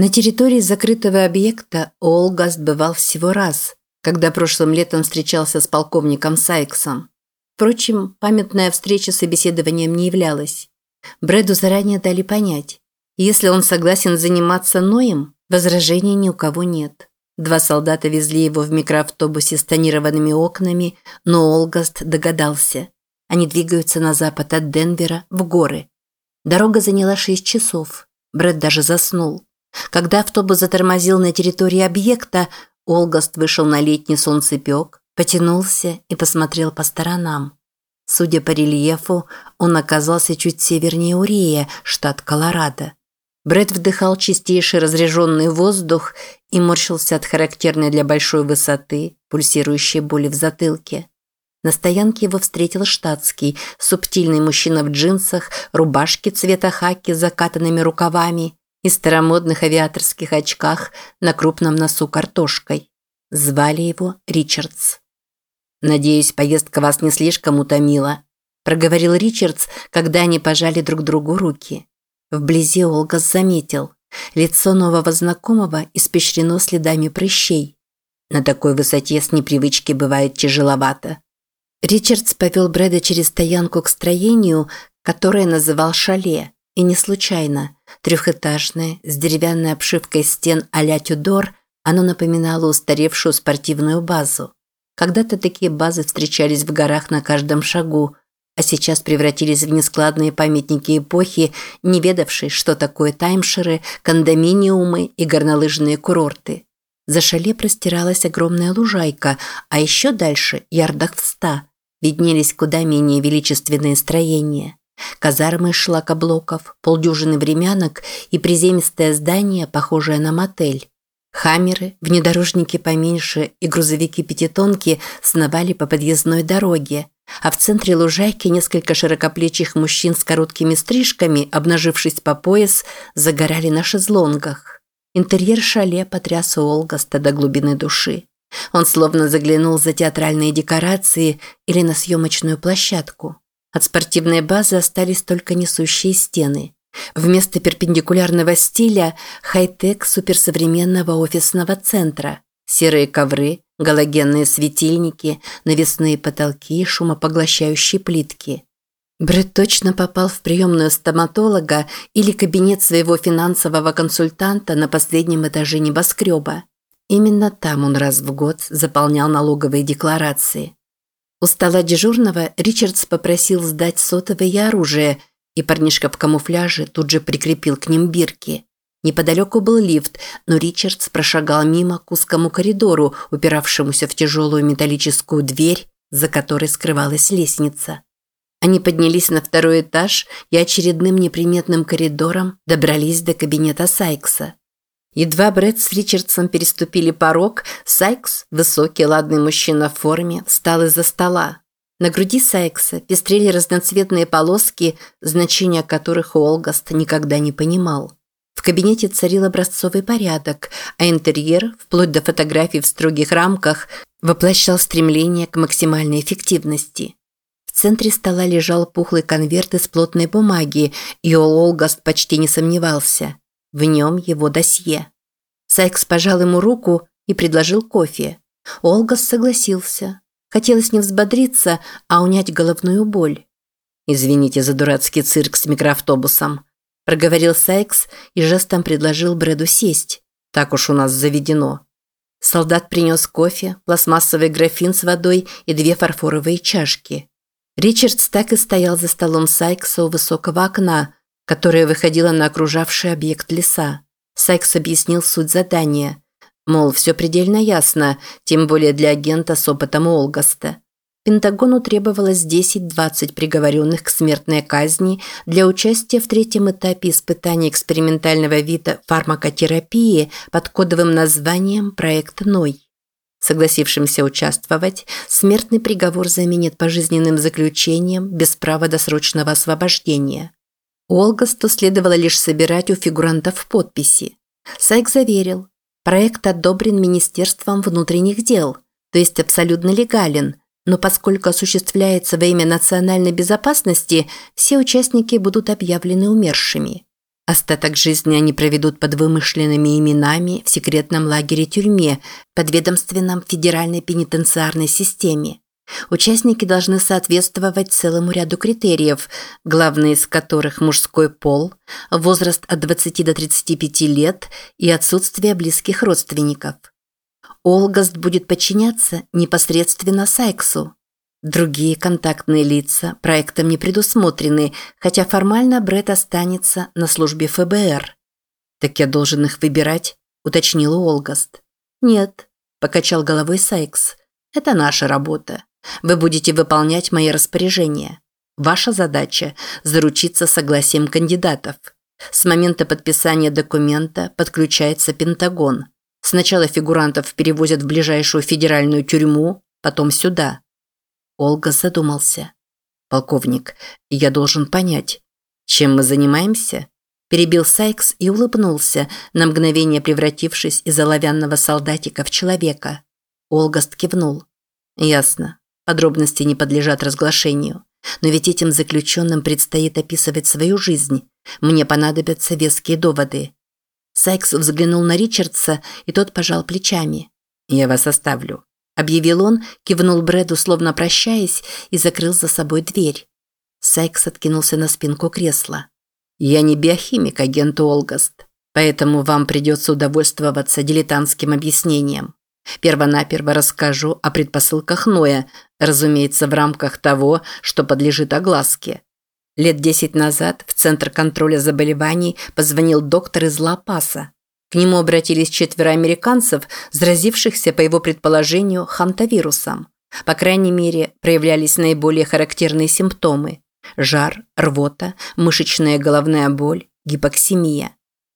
На территории закрытого объекта Олгаст бывал всего раз, когда прошлым летом встречался с полковником Сайксом. Впрочем, памятная встреча собеседованием не являлась. Брэду заранее дали понять, если он согласен заниматься Ноем, возражений ни у кого нет. Два солдата везли его в микроавтобусе с тонированными окнами, но Олгаст догадался. Они двигаются на запад от Денвера в горы. Дорога заняла шесть часов. Брэд даже заснул. Когда автобус затормозил на территории объекта, Олгаст вышел на летний солнцепек, потянулся и посмотрел по сторонам. Судя по рельефу, он оказался чуть севернее Урия, штат Колорадо. Брэд вдыхал чистейший разряженный воздух и морщился от характерной для большой высоты, пульсирующей боли в затылке. На стоянке его встретил штатский, субтильный мужчина в джинсах, рубашке цвета хаки с закатанными рукавами и старомодных авиаторских очках на крупном носу картошкой. Звали его Ричардс. «Надеюсь, поездка вас не слишком утомила», – проговорил Ричардс, когда они пожали друг другу руки. Вблизи Олгас заметил. Лицо нового знакомого испещрено следами прыщей. На такой высоте с непривычки бывает тяжеловато. Ричардс повел Брэда через стоянку к строению, которое называл шале, и не случайно. Трехэтажное, с деревянной обшивкой стен а-ля Тюдор, оно напоминало устаревшую спортивную базу. Когда-то такие базы встречались в горах на каждом шагу, а сейчас превратились в нескладные памятники эпохи, не ведавшей, что такое таймшеры, кондоминиумы и горнолыжные курорты. За шале простиралась огромная лужайка, а еще дальше, ярдах в ста, виднелись куда менее величественные строения. Казармы из шлакоблоков, полдюжины времянок и приземистое здание, похожее на мотель. Хаммеры, внедорожники поменьше и грузовики-пятитонки сновали по подъездной дороге, а в центре лужайки несколько широкоплечих мужчин с короткими стрижками, обнажившись по пояс, загорали на шезлонгах. Интерьер шале потряс Олгаста до глубины души. Он словно заглянул за театральные декорации или на съемочную площадку. От спортивной базы остались только несущие стены – Вместо перпендикулярного стиля – хай-тек суперсовременного офисного центра. Серые ковры, галогенные светильники, навесные потолки, шумопоглощающие плитки. Брэд точно попал в приемную стоматолога или кабинет своего финансового консультанта на последнем этаже небоскреба. Именно там он раз в год заполнял налоговые декларации. У стола дежурного Ричардс попросил сдать сотовое оружие – и парнишка в камуфляже тут же прикрепил к ним бирки. Неподалеку был лифт, но Ричардс прошагал мимо к узкому коридору, упиравшемуся в тяжелую металлическую дверь, за которой скрывалась лестница. Они поднялись на второй этаж и очередным неприметным коридором добрались до кабинета Сайкса. Едва Брэд с Ричардсом переступили порог, Сайкс, высокий ладный мужчина в форме, встал из-за стола. На груди Сайкса пестрели разноцветные полоски, значения которых Олгаст никогда не понимал. В кабинете царил образцовый порядок, а интерьер, вплоть до фотографий в строгих рамках, воплощал стремление к максимальной эффективности. В центре стола лежал пухлый конверт из плотной бумаги, и Олгаст почти не сомневался. В нем его досье. Сайкс пожал ему руку и предложил кофе. Олгаст согласился. Хотелось не взбодриться, а унять головную боль. «Извините за дурацкий цирк с микроавтобусом», – проговорил Сайкс и жестом предложил Брэду сесть. «Так уж у нас заведено». Солдат принес кофе, пластмассовый графин с водой и две фарфоровые чашки. Ричардс так и стоял за столом Сайкса у высокого окна, которое выходило на окружавший объект леса. Сайкс объяснил суть задания – Мол, все предельно ясно, тем более для агента с опытом Олгаста. Пентагону требовалось 10-20 приговоренных к смертной казни для участия в третьем этапе испытания экспериментального вида фармакотерапии под кодовым названием «Проект Ной». Согласившимся участвовать, смертный приговор заменит пожизненным заключением без права досрочного освобождения. Олгасту следовало лишь собирать у фигурантов подписи. Сайк заверил, Проект одобрен Министерством внутренних дел, то есть абсолютно легален, но поскольку осуществляется во имя национальной безопасности, все участники будут объявлены умершими. Остаток жизни они проведут под вымышленными именами в секретном лагере-тюрьме, подведомственном федеральной пенитенциарной системе. Участники должны соответствовать целому ряду критериев, главные из которых мужской пол, возраст от 20 до 35 лет и отсутствие близких родственников. Олгаст будет подчиняться непосредственно Сайксу. Другие контактные лица проектом не предусмотрены, хотя формально Бред останется на службе ФБР. «Так я должен их выбирать?» – уточнил Олгаст. «Нет», – покачал головой Сайкс. «Это наша работа. Вы будете выполнять мои распоряжения. Ваша задача – заручиться согласием кандидатов. С момента подписания документа подключается Пентагон. Сначала фигурантов перевозят в ближайшую федеральную тюрьму, потом сюда. Олга задумался. «Полковник, я должен понять, чем мы занимаемся?» Перебил Сайкс и улыбнулся, на мгновение превратившись из оловянного солдатика в человека. Олгаст кивнул. «Ясно. Подробности не подлежат разглашению. Но ведь этим заключенным предстоит описывать свою жизнь. Мне понадобятся веские доводы». Сайкс взглянул на Ричардса, и тот пожал плечами. «Я вас оставлю объявил он, кивнул Брэду, словно прощаясь, и закрыл за собой дверь. Сайкс откинулся на спинку кресла. «Я не биохимик, агент Олгаст, поэтому вам придется удовольствоваться дилетантским объяснением. Первонаперво расскажу о предпосылках Ноя, разумеется, в рамках того, что подлежит огласке. Лет десять назад в Центр контроля заболеваний позвонил доктор из Ла-Паса. К нему обратились четверо американцев, заразившихся, по его предположению, хантавирусом. По крайней мере, проявлялись наиболее характерные симптомы – жар, рвота, мышечная головная боль, гипоксимия.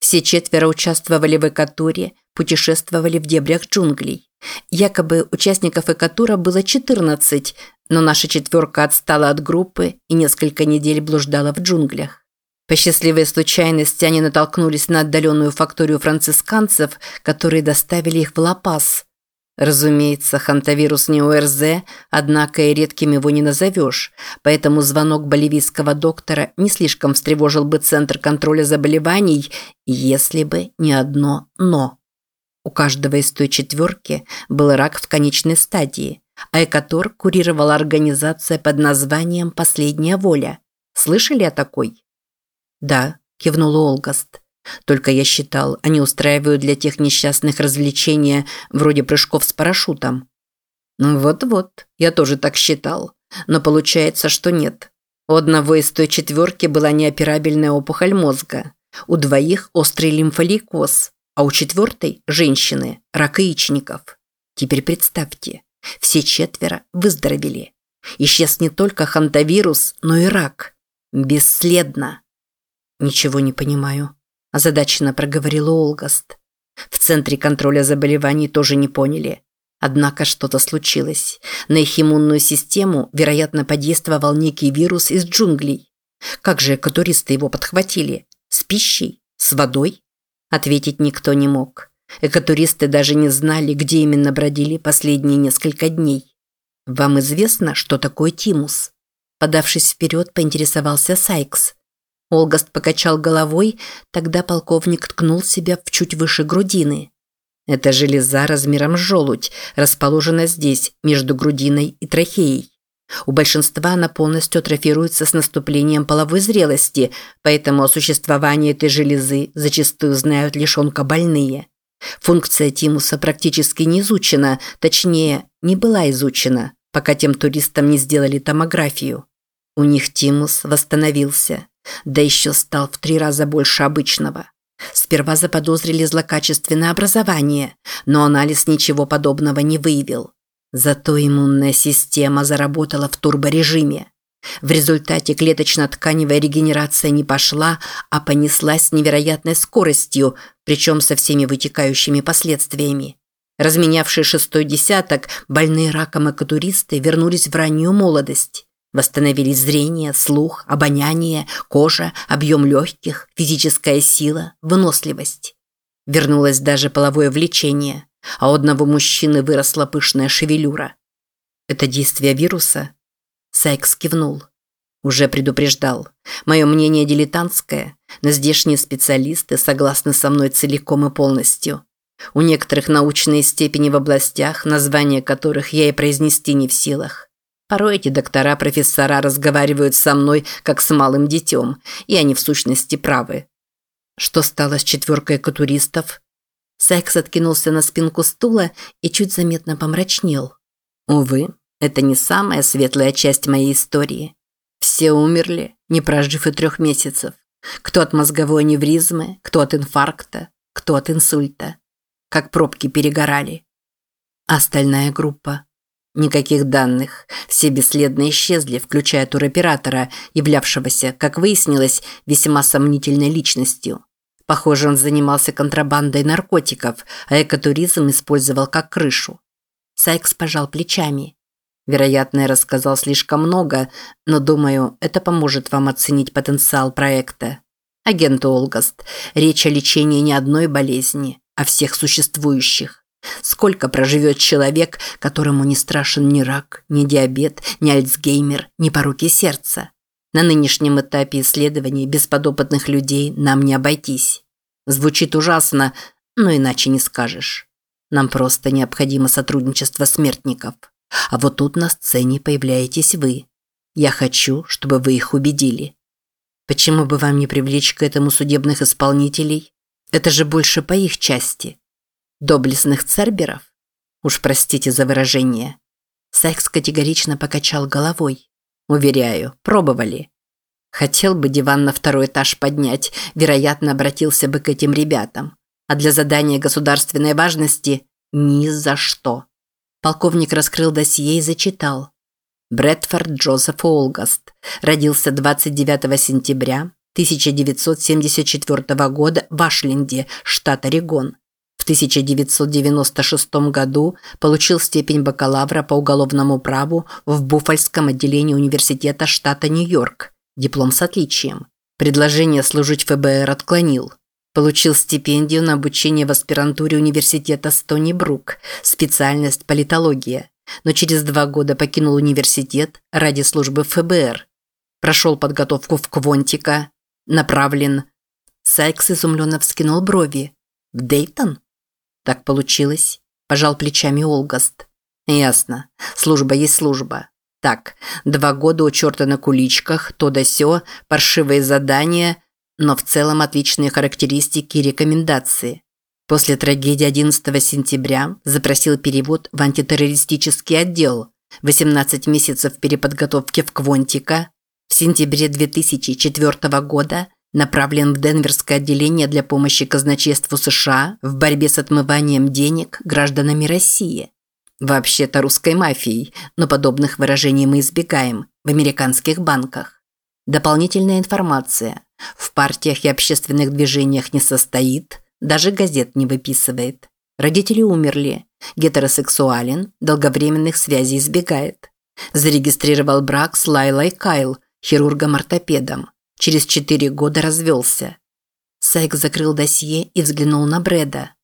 Все четверо участвовали в экатуре, путешествовали в дебрях джунглей. Якобы участников экатура было 14, но наша четверка отстала от группы и несколько недель блуждала в джунглях. По счастливой случайности они натолкнулись на отдаленную факторию францисканцев, которые доставили их в Ла-Пас. Разумеется, хантавирус не ОРЗ, однако и редким его не назовешь, поэтому звонок боливийского доктора не слишком встревожил бы Центр контроля заболеваний, если бы не одно «но». У каждого из той четверки был рак в конечной стадии, а Экатор курировала организация под названием «Последняя воля». Слышали о такой? «Да», – кивнул Олгаст. «Только я считал, они устраивают для тех несчастных развлечения вроде прыжков с парашютом». Ну «Вот-вот, я тоже так считал. Но получается, что нет. У одного из той четверки была неоперабельная опухоль мозга, у двоих острый лимфолейкоз, а у четвертой – женщины, рак яичников. Теперь представьте, все четверо выздоровели. Исчез не только хантавирус, но и рак. Бесследно. «Ничего не понимаю», – озадаченно проговорил Олгаст. В Центре контроля заболеваний тоже не поняли. Однако что-то случилось. На их иммунную систему, вероятно, подействовал некий вирус из джунглей. Как же экотуристы его подхватили? С пищей? С водой? Ответить никто не мог. Экотуристы даже не знали, где именно бродили последние несколько дней. «Вам известно, что такое тимус?» Подавшись вперед, поинтересовался Сайкс. Олгаст покачал головой, тогда полковник ткнул себя в чуть выше грудины. Это железа размером желудь, расположена здесь, между грудиной и трахеей. У большинства она полностью атрофируется с наступлением половой зрелости, поэтому о существовании этой железы зачастую знают лишь онкобольные. Функция тимуса практически не изучена, точнее, не была изучена, пока тем туристам не сделали томографию. У них тимус восстановился. Да еще стал в три раза больше обычного. Сперва заподозрили злокачественное образование, но анализ ничего подобного не выявил. Зато иммунная система заработала в турборежиме. В результате клеточно-тканевая регенерация не пошла, а понеслась с невероятной скоростью, причем со всеми вытекающими последствиями. Разменявшие шестой десяток, больные раком экотуристы вернулись в раннюю молодость. Восстановились зрение, слух, обоняние, кожа, объем легких, физическая сила, выносливость. Вернулось даже половое влечение, а у одного мужчины выросла пышная шевелюра. Это действие вируса? Сайкс кивнул. Уже предупреждал. Мое мнение дилетантское, но здешние специалисты согласны со мной целиком и полностью. У некоторых научные степени в областях, названия которых я и произнести не в силах. Порой эти доктора-профессора разговаривают со мной, как с малым детем, и они в сущности правы. Что стало с четверкой катуристов? Сайкс откинулся на спинку стула и чуть заметно помрачнел. Увы, это не самая светлая часть моей истории. Все умерли, не прожив и трех месяцев. Кто от мозговой аневризмы, кто от инфаркта, кто от инсульта. Как пробки перегорали. Остальная группа. Никаких данных. Все бесследно исчезли, включая туроператора, являвшегося, как выяснилось, весьма сомнительной личностью. Похоже, он занимался контрабандой наркотиков, а экотуризм использовал как крышу. Сайкс пожал плечами. Вероятно, я рассказал слишком много, но думаю, это поможет вам оценить потенциал проекта. Агент Олгаст, речь о лечении не одной болезни, а всех существующих. Сколько проживет человек, которому не страшен ни рак, ни диабет, ни альцгеймер, ни пороки сердца? На нынешнем этапе исследований без подопытных людей нам не обойтись. Звучит ужасно, но иначе не скажешь. Нам просто необходимо сотрудничество смертников. А вот тут на сцене появляетесь вы. Я хочу, чтобы вы их убедили. Почему бы вам не привлечь к этому судебных исполнителей? Это же больше по их части. Доблестных церберов? Уж простите за выражение. Сайкс категорично покачал головой. Уверяю, пробовали. Хотел бы диван на второй этаж поднять, вероятно, обратился бы к этим ребятам. А для задания государственной важности – ни за что. Полковник раскрыл досье и зачитал. Брэдфорд Джозеф Олгаст. Родился 29 сентября 1974 года в Ашленде, штат Орегон. В 1996 году получил степень бакалавра по уголовному праву в Буффальском отделении университета штата Нью-Йорк. Диплом с отличием. Предложение служить ФБР отклонил. Получил стипендию на обучение в аспирантуре университета Стони Брук, специальность политология, но через два года покинул университет ради службы ФБР. Прошел подготовку в Квонтика, направлен... Сайкс изумленно вскинул брови. В Дейтон? Так получилось. Пожал плечами Олгаст. Ясно. Служба есть служба. Так, два года у черта на куличках, то да сё, паршивые задания – но в целом отличные характеристики и рекомендации. После трагедии 11 сентября запросил перевод в антитеррористический отдел, 18 месяцев переподготовки в Квонтика, в сентябре 2004 года направлен в Денверское отделение для помощи казначейству США в борьбе с отмыванием денег гражданами России. Вообще-то русской мафией, но подобных выражений мы избегаем в американских банках. Дополнительная информация. В партиях и общественных движениях не состоит, даже газет не выписывает. Родители умерли, гетеросексуален, долговременных связей избегает. Зарегистрировал брак с Лайлой Кайл, хирургом-ортопедом. Через четыре года развелся. Сайк закрыл досье и взглянул на Брэда.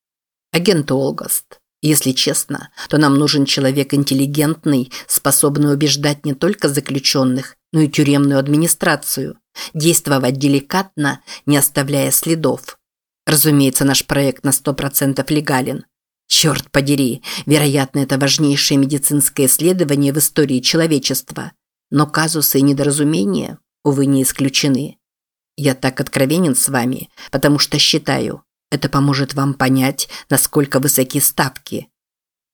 «Агент Олгаст, если честно, то нам нужен человек интеллигентный, способный убеждать не только заключенных, но и тюремную администрацию, действовать деликатно, не оставляя следов. Разумеется, наш проект на 100% легален. Черт подери, вероятно, это важнейшее медицинское исследование в истории человечества. Но казусы и недоразумения, увы, не исключены. Я так откровенен с вами, потому что считаю, это поможет вам понять, насколько высоки ставки.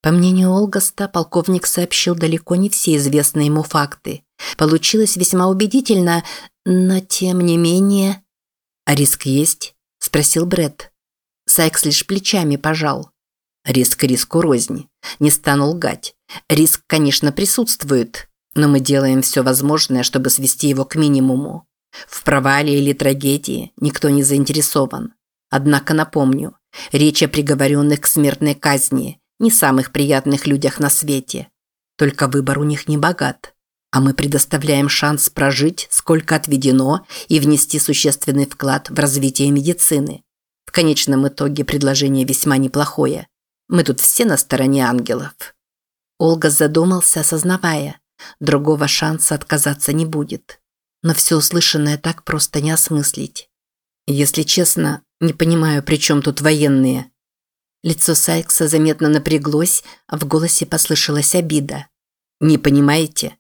По мнению Олгаста, полковник сообщил далеко не все известные ему факты. Получилось весьма убедительно, но тем не менее... «А риск есть?» – спросил Бред. Сайкс лишь плечами пожал. Риск риску рознь. Не стану лгать. Риск, конечно, присутствует, но мы делаем все возможное, чтобы свести его к минимуму. В провале или трагедии никто не заинтересован. Однако напомню, речь о приговоренных к смертной казни, не самых приятных людях на свете. Только выбор у них не богат. А мы предоставляем шанс прожить, сколько отведено, и внести существенный вклад в развитие медицины. В конечном итоге предложение весьма неплохое. Мы тут все на стороне ангелов. Олга задумался, осознавая, другого шанса отказаться не будет. но все услышанное так просто не осмыслить. Если честно, не понимаю, при чем тут военные. Лицо Сайкса заметно напряглось, а в голосе послышалась обида. Не понимаете?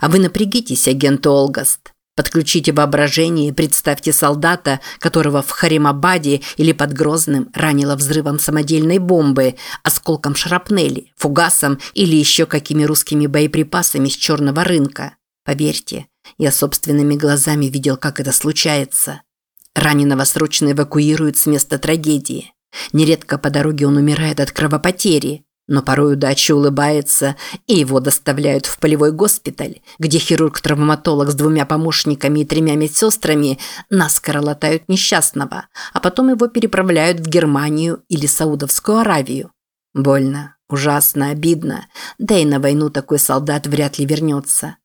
А вы напрягитесь, агент Олгаст. Подключите воображение и представьте солдата, которого в Харимабаде или под Грозным ранило взрывом самодельной бомбы, осколком шрапнели, фугасом или еще какими русскими боеприпасами с черного рынка. Поверьте, я собственными глазами видел, как это случается. Раненого срочно эвакуируют с места трагедии. Нередко по дороге он умирает от кровопотери, но порой удача улыбается, и его доставляют в полевой госпиталь, где хирург-травматолог с двумя помощниками и тремя медсестрами наскоро латают несчастного, а потом его переправляют в Германию или Саудовскую Аравию. Больно, ужасно, обидно, да и на войну такой солдат вряд ли вернется.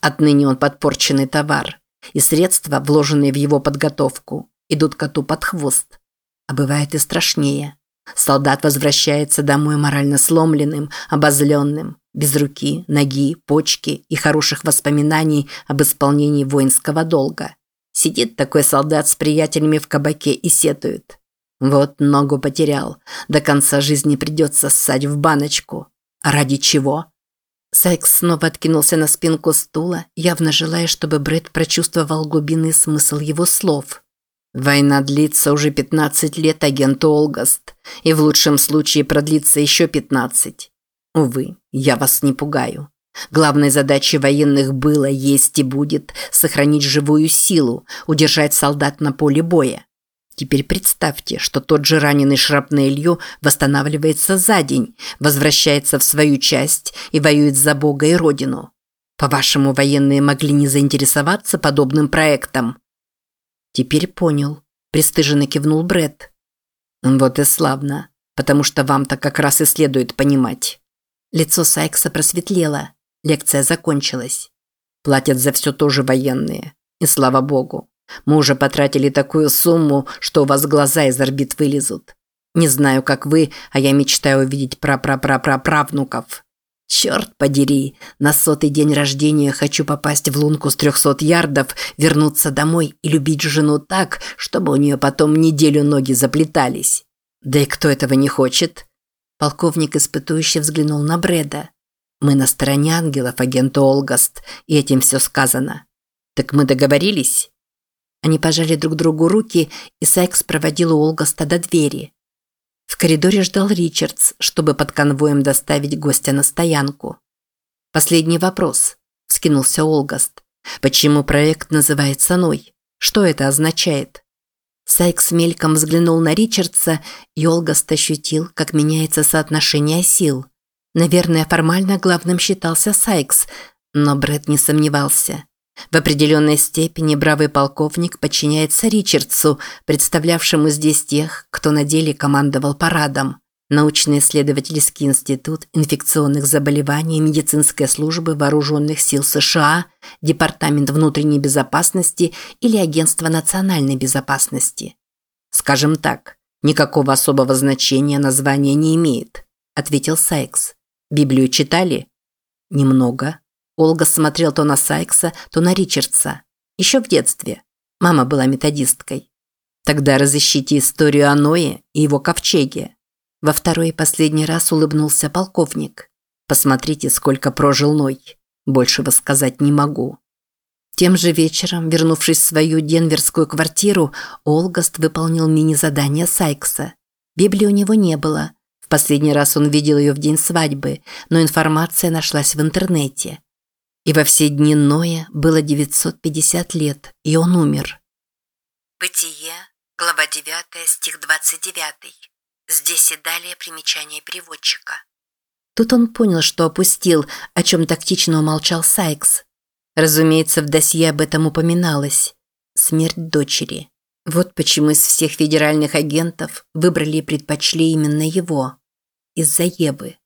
Отныне он подпорченный товар, и средства, вложенные в его подготовку, идут коту под хвост. А бывает и страшнее – Солдат возвращается домой морально сломленным, обозленным, без руки, ноги, почки и хороших воспоминаний об исполнении воинского долга. Сидит такой солдат с приятелями в кабаке и сетует. Вот ногу потерял, до конца жизни придется ссать в баночку. А ради чего? Сайкс снова откинулся на спинку стула, явно желая, чтобы Брэд прочувствовал глубинный смысл его слов. Война длится уже 15 лет, агент Олгаст, и в лучшем случае продлится еще 15. Увы, я вас не пугаю. Главной задачей военных было, есть и будет, сохранить живую силу, удержать солдат на поле боя. Теперь представьте, что тот же раненый шрапнелью восстанавливается за день, возвращается в свою часть и воюет за Бога и Родину. По-вашему, военные могли не заинтересоваться подобным проектом? Теперь понял. Престыженно кивнул Бред. Вот и славно, потому что вам-то как раз и следует понимать. Лицо Сайкса просветлело. Лекция закончилась. Платят за все тоже военные. И слава богу. Мы уже потратили такую сумму, что у вас глаза из орбит вылезут. Не знаю, как вы, а я мечтаю увидеть пра-пра-пра-пра-правнуков. Черт подери, на сотый день рождения хочу попасть в лунку с трехсот ярдов, вернуться домой и любить жену так, чтобы у нее потом неделю ноги заплетались. Да и кто этого не хочет? Полковник испытующе взглянул на Бреда. Мы на стороне ангелов, агент Олгаст, и этим все сказано. Так мы договорились? Они пожали друг другу руки, и Сайкс проводил Олгаста до двери. Коридоре ждал Ричардс, чтобы под конвоем доставить гостя на стоянку. «Последний вопрос», – скинулся Олгаст. «Почему проект называется «Ной»? Что это означает?» Сайкс мельком взглянул на Ричардса, и Олгаст ощутил, как меняется соотношение сил. Наверное, формально главным считался Сайкс, но Брэд не сомневался. В определенной степени бравый полковник подчиняется Ричардсу, представлявшему здесь тех, кто на деле командовал парадом. Научно-исследовательский институт инфекционных заболеваний медицинской службы вооруженных сил США, Департамент внутренней безопасности или Агентство национальной безопасности. Скажем так, никакого особого значения название не имеет, ответил Сайкс. Библию читали? Немного, Олга смотрел то на Сайкса, то на Ричардса. Еще в детстве. Мама была методисткой. Тогда разыщите историю о Ное и его ковчеге. Во второй и последний раз улыбнулся полковник. Посмотрите, сколько прожил Ной. Большего сказать не могу. Тем же вечером, вернувшись в свою денверскую квартиру, Олгаст выполнил мини-задание Сайкса. Библии у него не было. В последний раз он видел ее в день свадьбы, но информация нашлась в интернете. И во все дни Ноя было 950 лет, и он умер. Бытие, глава 9, стих 29. Здесь и далее примечание переводчика. Тут он понял, что опустил, о чем тактично умолчал Сайкс. Разумеется, в досье об этом упоминалось. Смерть дочери. Вот почему из всех федеральных агентов выбрали и предпочли именно его. Из-за Евы.